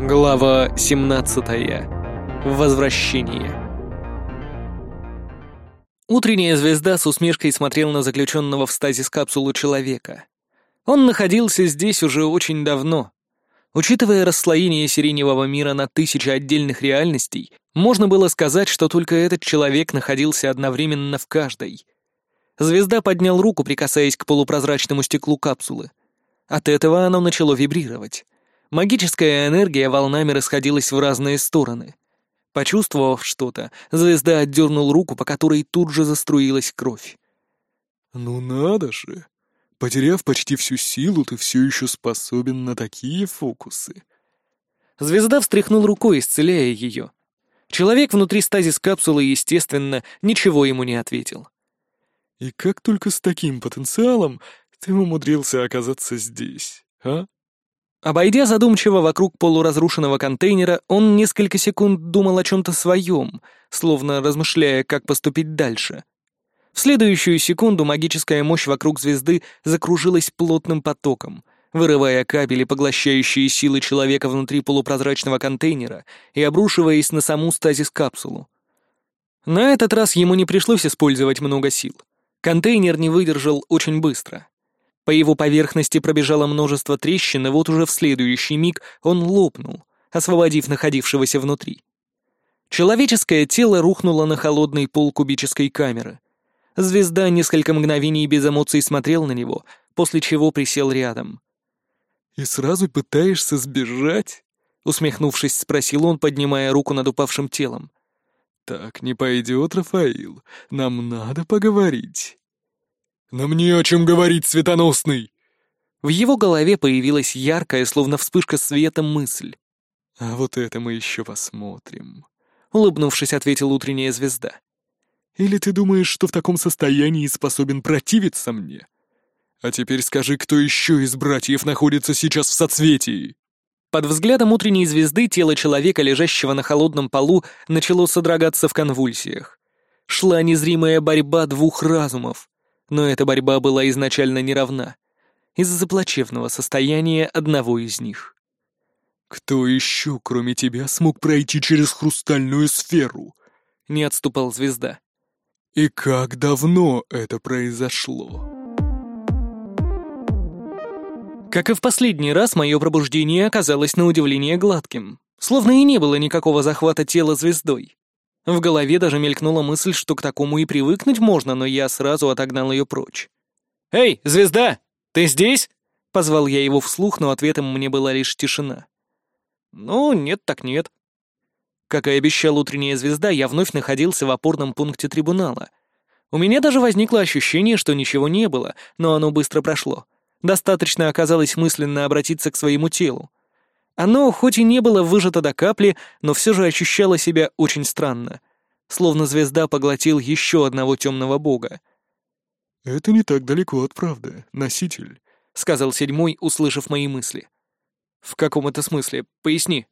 Глава 17. Возвращение. Утренняя звезда с усмешкой смотрел на заключенного в стазис капсулу человека. Он находился здесь уже очень давно. Учитывая расслоение сиреневого мира на тысячи отдельных реальностей, можно было сказать, что только этот человек находился одновременно в каждой. Звезда поднял руку, прикасаясь к полупрозрачному стеклу капсулы. От этого оно начало вибрировать. Магическая энергия волнами расходилась в разные стороны. Почувствовав что-то, звезда отдернул руку, по которой тут же заструилась кровь. «Ну надо же! Потеряв почти всю силу, ты все еще способен на такие фокусы!» Звезда встряхнул рукой, исцеляя ее. Человек внутри стазис капсулы, естественно, ничего ему не ответил. «И как только с таким потенциалом ты умудрился оказаться здесь, а?» Обойдя задумчиво вокруг полуразрушенного контейнера, он несколько секунд думал о чем-то своем, словно размышляя, как поступить дальше. В следующую секунду магическая мощь вокруг звезды закружилась плотным потоком, вырывая кабели, поглощающие силы человека внутри полупрозрачного контейнера и обрушиваясь на саму стазис-капсулу. На этот раз ему не пришлось использовать много сил. Контейнер не выдержал очень быстро. По его поверхности пробежало множество трещин, и вот уже в следующий миг он лопнул, освободив находившегося внутри. Человеческое тело рухнуло на холодный пол кубической камеры. Звезда несколько мгновений без эмоций смотрел на него, после чего присел рядом. «И сразу пытаешься сбежать?» — усмехнувшись, спросил он, поднимая руку над упавшим телом. «Так не пойдет, Рафаил. Нам надо поговорить». «Нам не о чем говорить, светоносный!» В его голове появилась яркая, словно вспышка света, мысль. «А вот это мы еще посмотрим», — улыбнувшись, ответил утренняя звезда. «Или ты думаешь, что в таком состоянии способен противиться мне? А теперь скажи, кто еще из братьев находится сейчас в соцветии?» Под взглядом утренней звезды тело человека, лежащего на холодном полу, начало содрогаться в конвульсиях. Шла незримая борьба двух разумов. Но эта борьба была изначально неравна, из-за плачевного состояния одного из них. «Кто еще, кроме тебя, смог пройти через хрустальную сферу?» — не отступал звезда. «И как давно это произошло?» Как и в последний раз, мое пробуждение оказалось на удивление гладким, словно и не было никакого захвата тела звездой. В голове даже мелькнула мысль, что к такому и привыкнуть можно, но я сразу отогнал ее прочь. «Эй, звезда, ты здесь?» — позвал я его вслух, но ответом мне была лишь тишина. «Ну, нет так нет». Как и обещал утренняя звезда, я вновь находился в опорном пункте трибунала. У меня даже возникло ощущение, что ничего не было, но оно быстро прошло. Достаточно оказалось мысленно обратиться к своему телу. Оно хоть и не было выжато до капли, но все же ощущало себя очень странно. Словно звезда поглотил еще одного темного бога. «Это не так далеко от правды, носитель», — сказал седьмой, услышав мои мысли. «В каком это смысле? Поясни».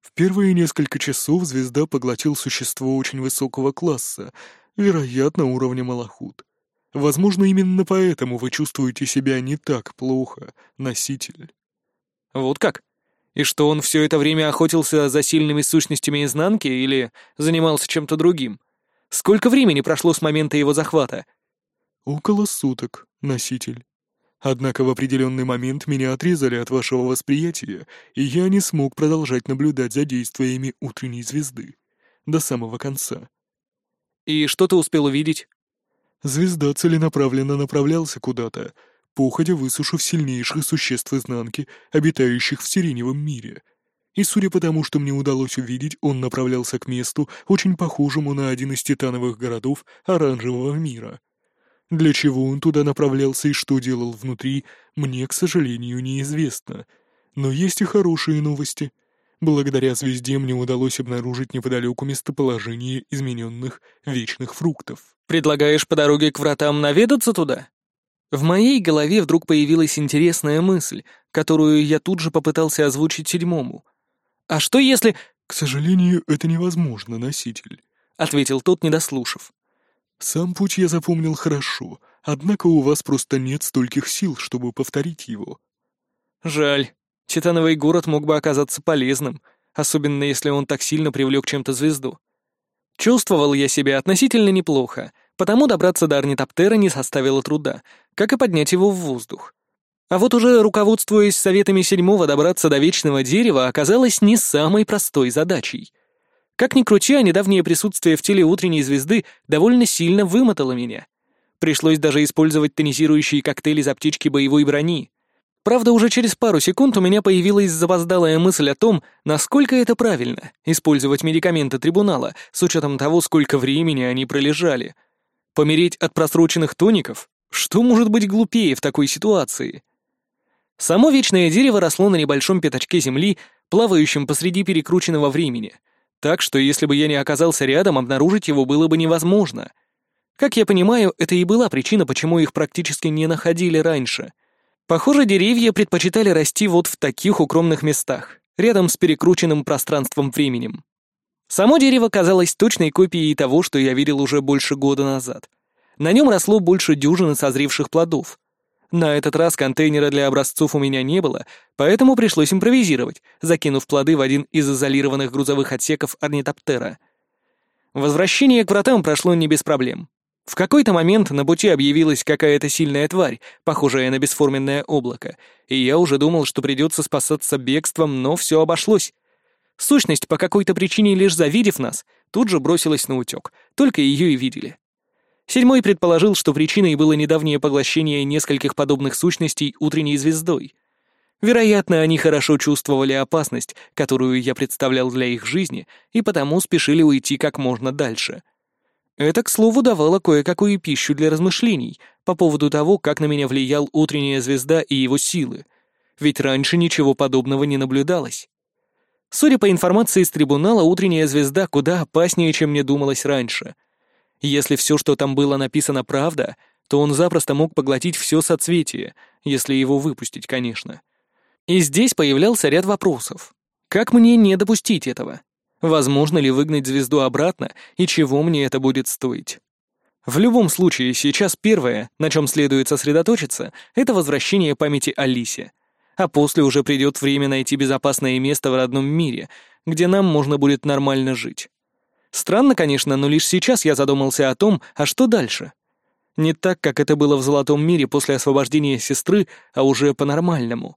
В первые несколько часов звезда поглотил существо очень высокого класса, вероятно, уровня Малахут. Возможно, именно поэтому вы чувствуете себя не так плохо, носитель. Вот как? И что он все это время охотился за сильными сущностями изнанки или занимался чем-то другим? Сколько времени прошло с момента его захвата? Около суток, носитель. Однако в определенный момент меня отрезали от вашего восприятия, и я не смог продолжать наблюдать за действиями утренней звезды. До самого конца. И что ты успел увидеть? Звезда целенаправленно направлялся куда-то, походя высушив сильнейших существ изнанки, обитающих в сиреневом мире. И судя по тому, что мне удалось увидеть, он направлялся к месту, очень похожему на один из титановых городов оранжевого мира. Для чего он туда направлялся и что делал внутри, мне, к сожалению, неизвестно. Но есть и хорошие новости. Благодаря звезде мне удалось обнаружить неподалеку местоположение измененных вечных фруктов. «Предлагаешь по дороге к вратам наведаться туда?» В моей голове вдруг появилась интересная мысль, которую я тут же попытался озвучить седьмому. «А что если...» «К сожалению, это невозможно, носитель», — ответил тот, не дослушав. «Сам путь я запомнил хорошо, однако у вас просто нет стольких сил, чтобы повторить его». «Жаль. Титановый город мог бы оказаться полезным, особенно если он так сильно привлек чем-то звезду. Чувствовал я себя относительно неплохо, потому добраться до орнитоптера не составило труда, как и поднять его в воздух. А вот уже руководствуясь советами седьмого добраться до вечного дерева оказалось не самой простой задачей. Как ни крути, а недавнее присутствие в теле утренней звезды довольно сильно вымотало меня. Пришлось даже использовать тонизирующие коктейли из аптечки боевой брони. Правда, уже через пару секунд у меня появилась запоздалая мысль о том, насколько это правильно — использовать медикаменты трибунала, с учетом того, сколько времени они пролежали. Помереть от просроченных тоников? Что может быть глупее в такой ситуации? Само вечное дерево росло на небольшом пятачке земли, плавающем посреди перекрученного времени, так что если бы я не оказался рядом, обнаружить его было бы невозможно. Как я понимаю, это и была причина, почему их практически не находили раньше — Похоже, деревья предпочитали расти вот в таких укромных местах, рядом с перекрученным пространством-временем. Само дерево казалось точной копией того, что я видел уже больше года назад. На нем росло больше дюжины созревших плодов. На этот раз контейнера для образцов у меня не было, поэтому пришлось импровизировать, закинув плоды в один из изолированных грузовых отсеков орнитоптера. Возвращение к вратам прошло не без проблем. В какой-то момент на пути объявилась какая-то сильная тварь, похожая на бесформенное облако, и я уже думал, что придется спасаться бегством, но все обошлось. Сущность, по какой-то причине лишь завидев нас, тут же бросилась на утек, только ее и видели. Седьмой предположил, что причиной было недавнее поглощение нескольких подобных сущностей утренней звездой. Вероятно, они хорошо чувствовали опасность, которую я представлял для их жизни, и потому спешили уйти как можно дальше — это, к слову, давало кое-какую пищу для размышлений по поводу того, как на меня влиял утренняя звезда и его силы. Ведь раньше ничего подобного не наблюдалось. Судя по информации из трибунала, утренняя звезда куда опаснее, чем мне думалось раньше. Если все, что там было написано, правда, то он запросто мог поглотить все соцветие, если его выпустить, конечно. И здесь появлялся ряд вопросов. Как мне не допустить этого? Возможно ли выгнать звезду обратно, и чего мне это будет стоить? В любом случае, сейчас первое, на чем следует сосредоточиться, это возвращение памяти Алисе. А после уже придет время найти безопасное место в родном мире, где нам можно будет нормально жить. Странно, конечно, но лишь сейчас я задумался о том, а что дальше? Не так, как это было в Золотом мире после освобождения сестры, а уже по-нормальному.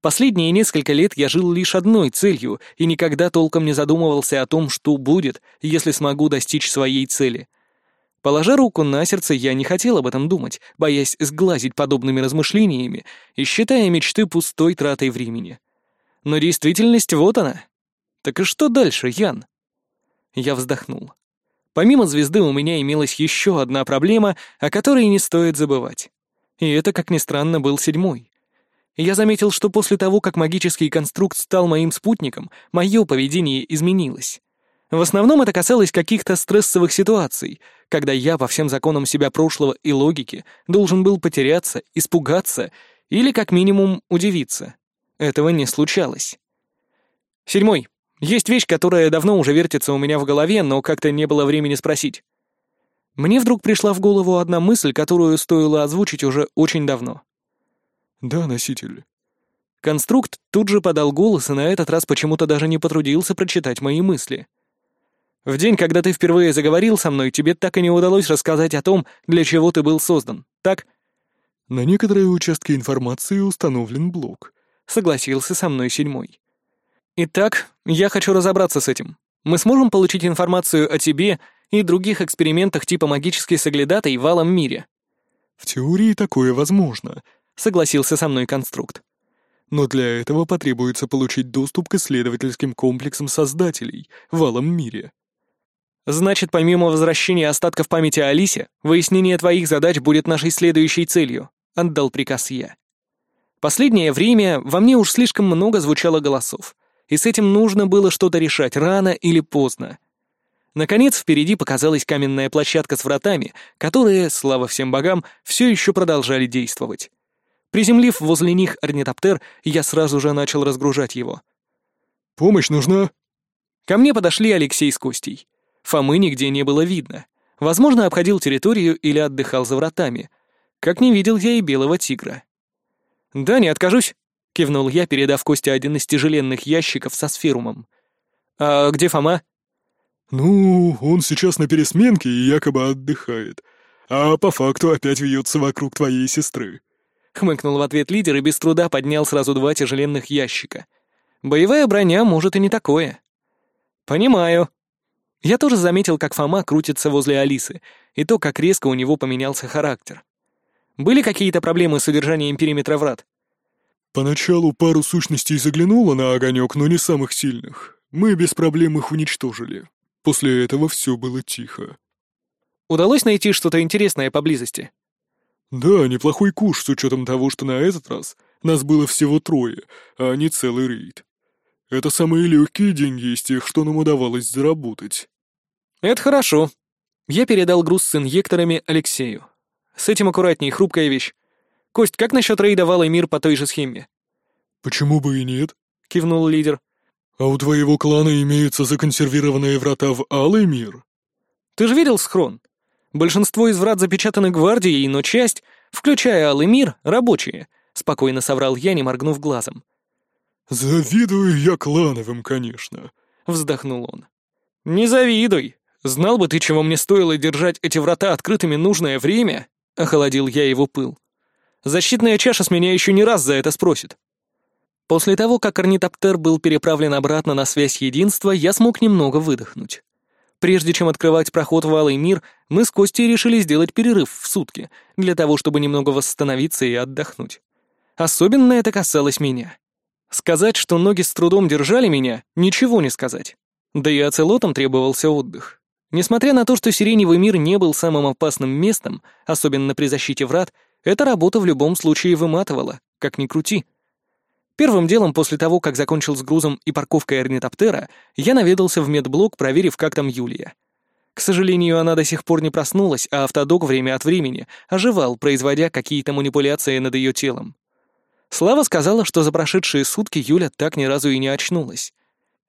Последние несколько лет я жил лишь одной целью и никогда толком не задумывался о том, что будет, если смогу достичь своей цели. Положа руку на сердце, я не хотел об этом думать, боясь сглазить подобными размышлениями и считая мечты пустой тратой времени. Но действительность вот она. Так и что дальше, Ян? Я вздохнул. Помимо звезды у меня имелась еще одна проблема, о которой не стоит забывать. И это, как ни странно, был седьмой. Я заметил, что после того, как магический конструкт стал моим спутником, мое поведение изменилось. В основном это касалось каких-то стрессовых ситуаций, когда я по всем законам себя прошлого и логики должен был потеряться, испугаться или как минимум удивиться. Этого не случалось. Седьмой. Есть вещь, которая давно уже вертится у меня в голове, но как-то не было времени спросить. Мне вдруг пришла в голову одна мысль, которую стоило озвучить уже очень давно. «Да, носитель». Конструкт тут же подал голос и на этот раз почему-то даже не потрудился прочитать мои мысли. «В день, когда ты впервые заговорил со мной, тебе так и не удалось рассказать о том, для чего ты был создан, так?» «На некоторые участки информации установлен блок», — согласился со мной седьмой. «Итак, я хочу разобраться с этим. Мы сможем получить информацию о тебе и других экспериментах типа магической соглядатой в алом мире?» «В теории такое возможно», — согласился со мной конструкт. «Но для этого потребуется получить доступ к исследовательским комплексам создателей в алом мире». «Значит, помимо возвращения остатков памяти Алисе, выяснение твоих задач будет нашей следующей целью», — отдал приказ я. Последнее время во мне уж слишком много звучало голосов, и с этим нужно было что-то решать рано или поздно. Наконец, впереди показалась каменная площадка с вратами, которые, слава всем богам, все еще продолжали действовать. Приземлив возле них орнитоптер, я сразу же начал разгружать его. «Помощь нужна?» Ко мне подошли Алексей с Костей. Фомы нигде не было видно. Возможно, обходил территорию или отдыхал за вратами. Как не видел я и белого тигра. «Да, не откажусь». — кивнул я, передав Косте один из тяжеленных ящиков со сферумом. «А где Фома?» «Ну, он сейчас на пересменке и якобы отдыхает, а по факту опять вьется вокруг твоей сестры», — хмыкнул в ответ лидер и без труда поднял сразу два тяжеленных ящика. «Боевая броня может и не такое». «Понимаю». Я тоже заметил, как Фома крутится возле Алисы, и то, как резко у него поменялся характер. Были какие-то проблемы с удержанием периметра врат? Поначалу пару сущностей заглянуло на огонек, но не самых сильных. Мы без проблем их уничтожили. После этого все было тихо. Удалось найти что-то интересное поблизости? Да, неплохой куш, с учетом того, что на этот раз нас было всего трое, а не целый рейд. Это самые легкие деньги из тех, что нам удавалось заработать. Это хорошо. Я передал груз с инъекторами Алексею. С этим аккуратней, хрупкая вещь. Кость, как насчет рейда Валый мир по той же схеме? Почему бы и нет? Кивнул лидер. «А у твоего клана имеются законсервированные врата в Алый мир?» «Ты же видел схрон? Большинство из врат запечатаны гвардией, но часть, включая Алый мир, рабочие», — спокойно соврал я, не моргнув глазом. «Завидую я клановым, конечно», — вздохнул он. «Не завидуй. Знал бы ты, чего мне стоило держать эти врата открытыми нужное время», — охолодил я его пыл. «Защитная чаша с меня еще не раз за это спросит». После того, как орнитоптер был переправлен обратно на связь единства, я смог немного выдохнуть. Прежде чем открывать проход в Алый мир, мы с Костей решили сделать перерыв в сутки, для того, чтобы немного восстановиться и отдохнуть. Особенно это касалось меня. Сказать, что ноги с трудом держали меня, ничего не сказать. Да и оцелотам требовался отдых. Несмотря на то, что Сиреневый мир не был самым опасным местом, особенно при защите врат, эта работа в любом случае выматывала, как ни крути. Первым делом после того, как закончил с грузом и парковкой орнитоптера, я наведался в медблок, проверив, как там Юлия. К сожалению, она до сих пор не проснулась, а автодок время от времени оживал, производя какие-то манипуляции над ее телом. Слава сказала, что за прошедшие сутки Юля так ни разу и не очнулась.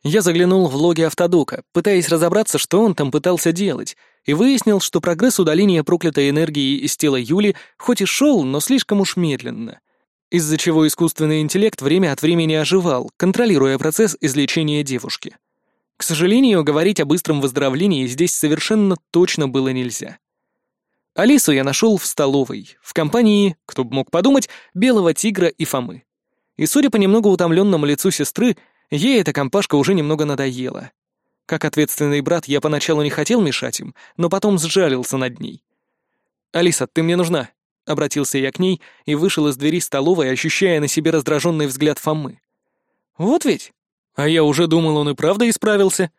Я заглянул в логи автодока, пытаясь разобраться, что он там пытался делать, и выяснил, что прогресс удаления проклятой энергии из тела Юли хоть и шел, но слишком уж медленно — из-за чего искусственный интеллект время от времени оживал, контролируя процесс излечения девушки. К сожалению, говорить о быстром выздоровлении здесь совершенно точно было нельзя. Алису я нашел в столовой, в компании, кто бы мог подумать, Белого Тигра и Фомы. И, судя по немного утомленному лицу сестры, ей эта компашка уже немного надоела. Как ответственный брат, я поначалу не хотел мешать им, но потом сжалился над ней. «Алиса, ты мне нужна», — обратился я к ней и вышел из двери столовой, ощущая на себе раздраженный взгляд Фомы. «Вот ведь! А я уже думал, он и правда исправился».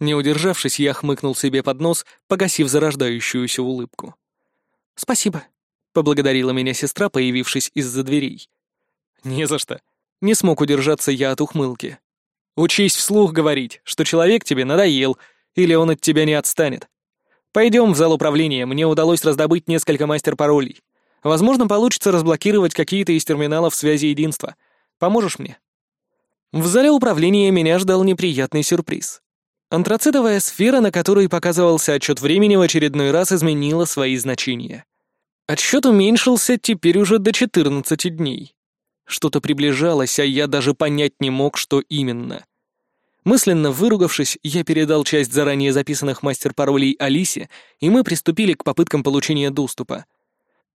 Не удержавшись, я хмыкнул себе под нос, погасив зарождающуюся улыбку. «Спасибо», — поблагодарила меня сестра, появившись из-за дверей. «Не за что. Не смог удержаться я от ухмылки. Учись вслух говорить, что человек тебе надоел, или он от тебя не отстанет. Пойдем в зал управления, мне удалось раздобыть несколько мастер-паролей. Возможно, получится разблокировать какие-то из терминалов связи единства. Поможешь мне?» В зале управления меня ждал неприятный сюрприз. Антрацитовая сфера, на которой показывался отчет времени, в очередной раз изменила свои значения. Отсчет уменьшился теперь уже до 14 дней. Что-то приближалось, а я даже понять не мог, что именно. Мысленно выругавшись, я передал часть заранее записанных мастер-паролей Алисе, и мы приступили к попыткам получения доступа.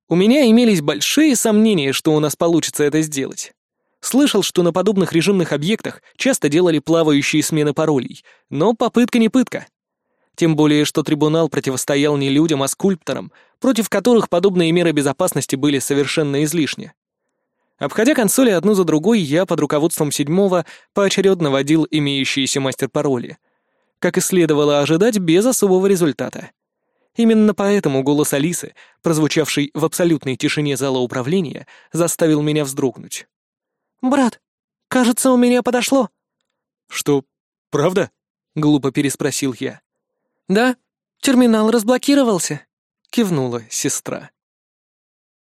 У меня имелись большие сомнения, что у нас получится это сделать. Слышал, что на подобных режимных объектах часто делали плавающие смены паролей, но попытка не пытка. Тем более, что трибунал противостоял не людям, а скульпторам, против которых подобные меры безопасности были совершенно излишни. Обходя консоли одну за другой, я под руководством седьмого поочередно вводил имеющиеся мастер-пароли. Как и следовало ожидать, без особого результата. Именно поэтому голос Алисы, прозвучавший в абсолютной тишине зала управления, заставил меня вздрогнуть. «Брат, кажется, у меня подошло». «Что, правда?» — глупо переспросил я. «Да, терминал разблокировался», — кивнула сестра.